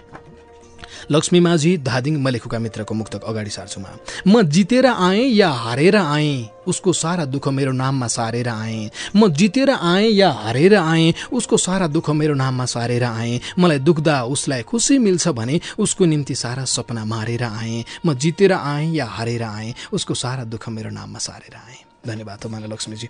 लक्ष्मी माझी धादिङ मलेखुका मित्रको मुक्तक अगाडि सार्छुमा म जितेर आएँ या हारेर आएँ उसको सारा दुःख मेरो नाममा सारेर आएँ। म जितेर आएँ या हारेर आएँ उसको सारा दुःख मेरो नाममा सारेर आएँ। मलाई दुख्दा उसलाई खुसी मिल्छ भने उसको निम्ति सारा सपना मारेर आएँ। म जितेर आएँ या हारेर आएँ उसको सारा दुःख मेरो नाममा सारेर आएँ। धन्यवाद तपाईँलाई लक्ष्मीजी।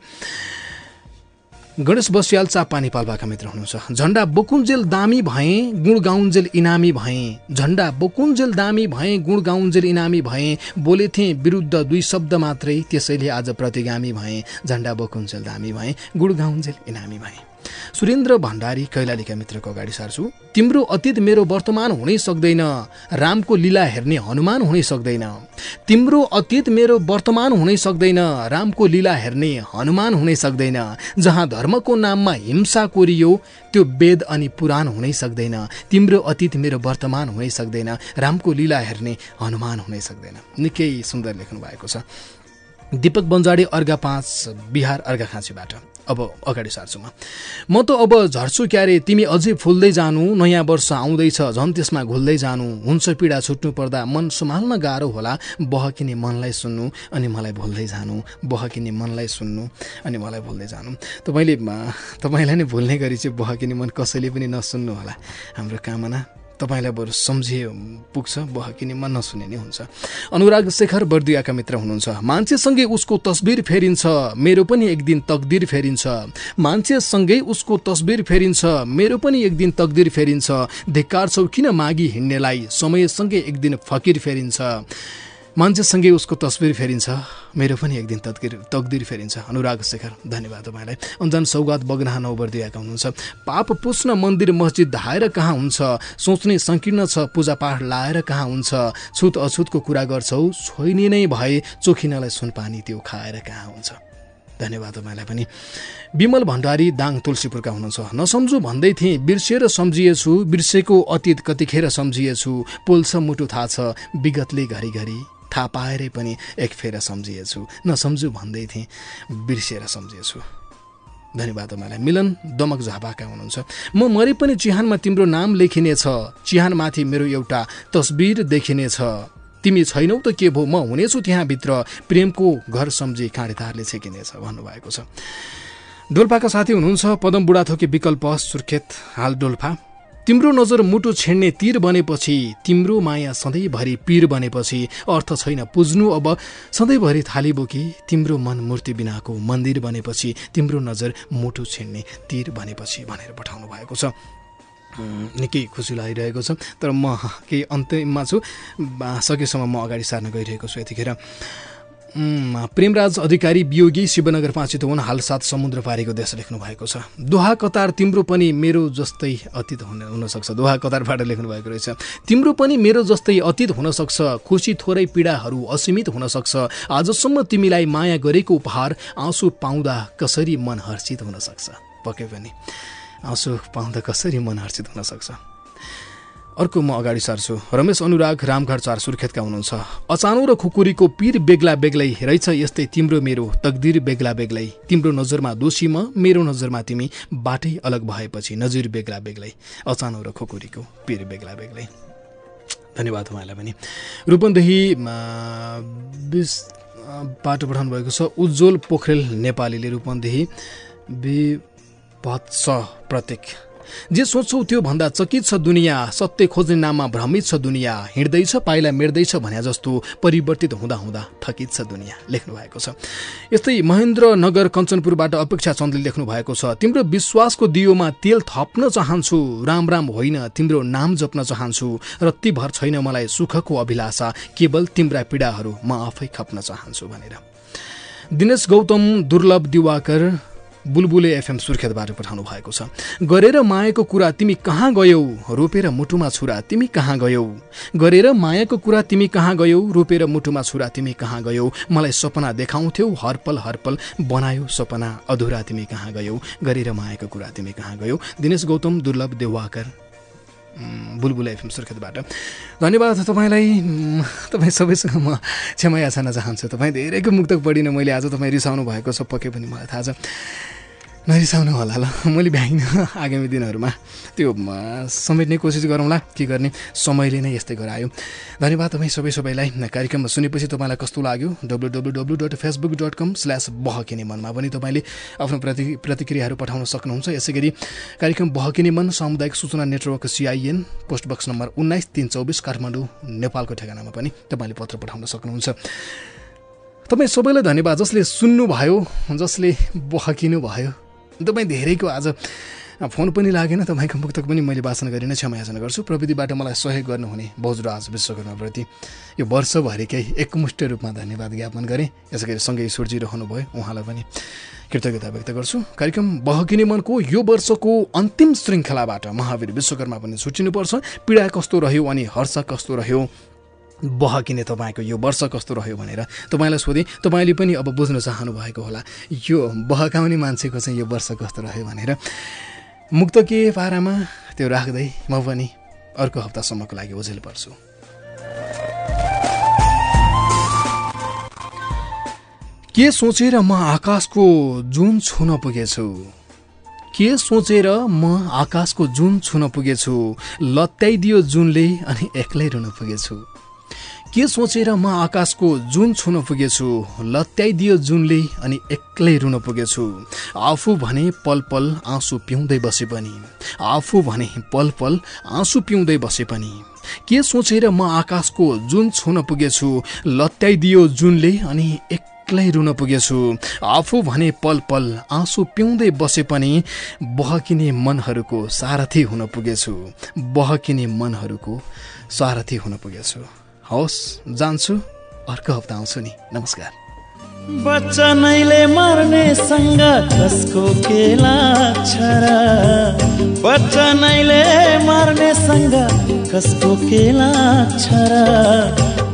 गणेश बस्याल चापा नेपालबाका मित्र हुनुहुन्छ। झन्डा बोकुन्जेल दामी भएँ गुण गाउन्जेल इनामी भएँ। झन्डा बोकुन्जेल दामी भएँ गुण गाउन्जेल इनामी भएँ। बोलेथे विरुद्ध दुई शब्द मात्रै त्यसैले आज प्रतिगामी भएँ। झन्डा बोकुन्जेल दामी भएँ गुण गाउन्जेल इनामी भएँ। सुरेन्द्र भण्डारी कैलालीका मित्रको अगाडि सार्छु। तिम्रो अतीत मेरो वर्तमान हुनै सक्दैन। रामको लीला हेर्ने हनुमान हुनै सक्दैन। तिम्रो अतीत मेरो वर्तमान हुनै सक्दैन। रामको लीला हेर्ने हनुमान हुनै सक्दैन। जहाँ धर्मको नाममा हिंसा कोरियो त्यो वेद अनि पुराण हुनै सक्दैन। तिम्रो अतीत मेरो वर्तमान हुनै सक्दैन। रामको लीला हेर्ने हनुमान हुनै सक्दैन। निकै सुन्दर लेख्नु भएको छ। दीपक बन्जाडे अर्घा पाँच बिहार अर्घाखाँचीबाट। अब अगाडि सार्छु म म त अब झर्छु क्यारे तिमी अझै फुल्दै जानु नयाँ वर्ष आउँदैछ झन् त्यसमा घुल्दै जानु हुन्छ पीडा छुट्नु पर्दा मन सम्हाल्न गाह्रो होला बहकिने मनलाई सुन्नु अनि मलाई भुल्दै जानु बहकिने मनलाई सुन्नु अनि मलाई भुल्दै जानु। तपाईँले तपाईँलाई नै भुल्ने गरी चाहिँ बहकिने मन कसैले पनि नसुन्नु होला। हाम्रो कामना तपाईँलाई बरु सम्झिए पुग्छ बहकिने मन नसुने नै हुन्छ। अनुराग शेखर बर्दियाका मित्र हुनुहुन्छ। मान्छेसँगै उसको तस्बिर फेरिन्छ मेरो पनि एक दिन तकदिर फेरिन्छ। मान्छेसँगै उसको तस्बिर फेरिन्छ मेरो पनि एक दिन तकदिर फेरिन्छ। धिक्कार छौ किन मागी हिँड्नेलाई? समयसँगै एक दिन फकिर फेरिन्छ। मान्छेसँगै उसको तस्बिर फेरिन्छ। मेरो पनि एक दिन तकदिर तकदिर फेरिन्छ। अनुराग शेखर धन्यवाद तपाईँलाई। अन्जान सौगात बग्नाहा नौबर्दियाका हुनुहुन्छ। पाप पुस्न मन्दिर मस्जिद धाएर कहाँ हुन्छ? सोच्ने सङ्कीर्ण छ पूजापाठ लाएर कहाँ हुन्छ? छुत अछुतको कुरा गर्छौ छोइने नै भए चोखिनलाई सुनपानी त्यो खाएर कहाँ हुन्छ? धन्यवाद तपाईँलाई पनि। विमल भण्डारी दाङ तुलसीपुरका हुनुहुन्छ। नसम्झु भन्दै थिएँ बिर्सिएर सम्झिएछु बिर्सेको अतीत कतिखेर सम्झिएछु। पोल्छ मुटु थाहा छ विगतले घरिघरि थाहा पाएरै पनि एक फेर सम्झिएछु। नसम्झु भन्दै थिएँ बिर्सिएर सम्झिएछु। धन्यवाद तपाईँलाई। मिलन दमक झापाका हुनुहुन्छ। म मरे पनि चिहानमा तिम्रो नाम लेखिनेछ चिहानमाथि मेरो एउटा तस्बिर देखिनेछ तिमी छैनौ त के भो? म हुनेछु त्यहाँभित्र। प्रेमको घर सम्झी काँडेतारले छेकिनेछ भन्नुभएको छ। डोल्पाका साथी हुनुहुन्छ पदम बुढाथोकी विकल्प सुर्खेत। हाल डोल्पा। तिम्रो नजर मुटु छेड्ने तीर बनेपछि तिम्रो माया सधैँभरि पीर बनेपछि अर्थ छैन पुज्नु। अब सधैँभरि थाली बोकी तिम्रो मन मूर्ति बिनाको मन्दिर बनेपछि तिम्रो नजर मुटु छेड्ने तीर बनेपछि भनेर पठाउनु भएको छ। निकै खुसी लागिरहेको छ। तर म केही अन्तिममा छु। सकेसम्म म अगाडि सार्न गइरहेको छु यतिखेर। प्रेमराज अधिकारी वियोगी शिवनगर पाँच चितवन हाल सात समुद्र पारेको देश लेख्नु भएको छ। दोहा कतार तिम्रो पनि मेरो जस्तै अतीत हुन हुनसक्छ। दोहा कतारबाट लेख्नु भएको रहेछ। तिम्रो पनि मेरो जस्तै अतीत हुनसक्छ। खुसी थोरै पीडाहरू असीमित हुनसक्छ। आजसम्म तिमीलाई माया गरेको उपहार आँसु पाउँदा कसरी मन हर्षित हुनसक्छ? पक्कै पनि। आँसु पाउँदा कसरी मन हर्षित हुनसक्छ? अर्को म अगाडि सार्छु। रमेश अनुराग रामघाट चार सुर्खेतका हुनुहुन्छ। अचानो र खुकुरीको पिर बेग्ला बेग्लै रहेछ यस्तै तिम्रो मेरो तकदिर बेग्ला बेग्लै। तिम्रो नजरमा दोषी म मेरो नजरमा तिमी। बाटै अलग भएपछि नजिर बेग्ला बेग्लै। अचानो र खुकुरीको पिर बेग्ला बेग्लै। धन्यवाद उहाँलाई पनि। रूपन्देही बिस बाटो पठाउनु भएको छ। उज्जवल पोखरेल नेपालीले रूपन्देही विभत्स प्रतीक जे सोच्छौ त्यो भन्दा चकित छ दुनियाँ सत्य खोज्ने नाममा भ्रमित छ दुनियाँ हिँड्दैछ पाइला मेट्दैछ भने जस्तो परिवर्तित हुँदा हुँदा थकित छ दुनियाँ लेख्नु भएको छ। यस्तै महेन्द्र नगर कञ्चनपुरबाट अपेक्षा चन्दले लेख्नु भएको छ तिम्रो विश्वासको दियोमा तेल थप्न चाहन्छु राम राम होइन तिम्रो नाम जप्न चाहन्छु रत्तिभर छैन मलाई सुखको अभिलाषा केवल तिम्रा पीडाहरू म आफै खप्न चाहन्छु भनेर। दिनेश गौतम दुर्लभ दिवाकर बुलबुले एफएम सुर्खेतबाट पठाउनु भएको छ। गरेर मायाको कुरा तिमी कहाँ गयौ? रोपेर मुटुमा छुरा तिमी कहाँ गयौ? गरेर मायाको कुरा तिमी कहाँ गयौ? रोपेर मुटुमा छुरा तिमी कहाँ गयौ? मलाई सपना देखाउँथ्यौ हरपल हरपल बनायो सपना अधुरा तिमी कहाँ गयौ? गरेर मायाको कुरा तिमी कहाँ गयौ? दिनेश गौतम दुर्लभ देवाकर बुलबुल एफएम सुर्खेतबाट। धन्यवाद तपाईँलाई। तपाईँ सबैसँग म क्षमा याचना चाहन्छु। तपाईँ धेरैको मुक्तक पढिनँ मैले आज तपाईँ रिसाउनु भएको छ पक्कै पनि मलाई थाहा छ। नरिसाउनु होला ल। मैले भ्याइनँ आगामी दिनहरूमा। त्यो समेट्ने कोसिस गरौँला। के गर्ने? समयले नै यस्तै गरायो। धन्यवाद तपाईँ सबै सबैलाई। कार्यक्रम सुनेपछि तपाईँलाई कस्तो लाग्यो? W W W dot Facebook dot com slash बहकिने मनमा पनि तपाईँले आफ्नो प्रति प्रतिक्रियाहरू पठाउन सक्नुहुन्छ। यसै गरी कार्यक्रम बहकिने मन सामुदायिक सूचना network CIN post box number उन्नाइस तिन चौबिस काठमाडौँ नेपालको ठेगानामा पनि तपाईँले पत्र पठाउन सक्नुहुन्छ। तपाईँ सबैलाई धन्यवाद। जसले सुन्नुभयो जसले बहकिनु भयो तपाईँ धेरैको आज फोन पनि लागेन तपाईँको मुक्तक पनि मैले वाचन गरिन क्षमायाचना गर्छु। प्रविधिबाट मलाई सहयोग गर्नुहुने बौजराज विश्वकर्माप्रति यो वर्षभरिकै एकमुष्ट रूपमा धन्यवाद ज्ञापन गरेँ। यसै गरी सँगै रहनुभयो उहाँलाई पनि कृतज्ञता व्यक्त गर्छु। कार्यक्रम बहकिने मनको यो वर्षको अन्तिम श्रृङ्खलाबाट महावीर विश्वकर्मा पनि छुट्टिनुपर्छ पीडा कस्तो रह्यो अनि हर्ष कस्तो रह्यो बहकिने तपाईँको यो वर्ष कस्तो रह्यो भनेर तपाईँलाई सोधेँ। तपाईँले पनि अब बुझ्न चाहनु भएको होला। यो बहकाउने मान्छेको चाहिँ यो वर्ष कस्तो रह्यो भनेर। मुक्त के पारामा? त्यो राख्दै म पनि अर्को हप्तासम्मको लागि ओझेल पर्छु। के सोचेर म आकाशको जुन छुन पुगेछु? के सोचेर म आकाशको जुन छुन पुगेछु? लत्याइदियो जुनले अनि एक्लै रुन पुगेछु। के सोचेर म आकाशको जुन छुन पुगेछु लत्याइदियो जुनले अनि एक्लै रुन पुगेछु। आफू भने पल पल आँसु पिउँदै बसे पनि। आफू भने पल पल आँसु पिउँदै बसे पनि। के सोचेर म आकाशको जुन छुन पुगेछु लत्याइदियो जुनले अनि एक्लै रुन पुगेछु। आफू भने पल पल आँसु पिउँदै बसे पनि बहकिने मनहरूको सारथी हुन पुगेछु। बहकिने मनहरूको सारथी हुन पुगेछु। हवस् जान्छु। अर्को हप्ता आउँछु नि। नमस्कार। बच्चनैले मर्नेसँग कसको के लाग्छ र? बच्चनैले मर्नेसँग कसको के लाग्छ र?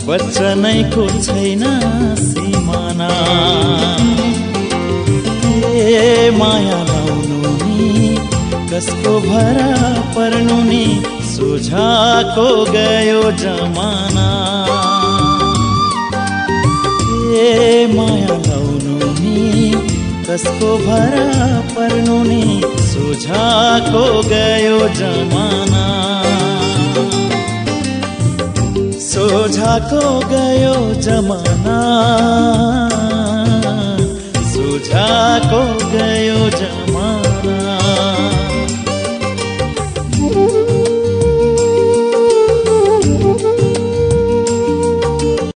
बच्चनैको छैन सिमाना। ए माया लाउनु नि। कसको भरा पर्नु नि सुझाको गयो जमाना। ए माया लाउनु नि कसको भरा पर्नु नि सुझाको गयो जमाना। सोझाको गयो जमाना। सुझाको गयो जमाना।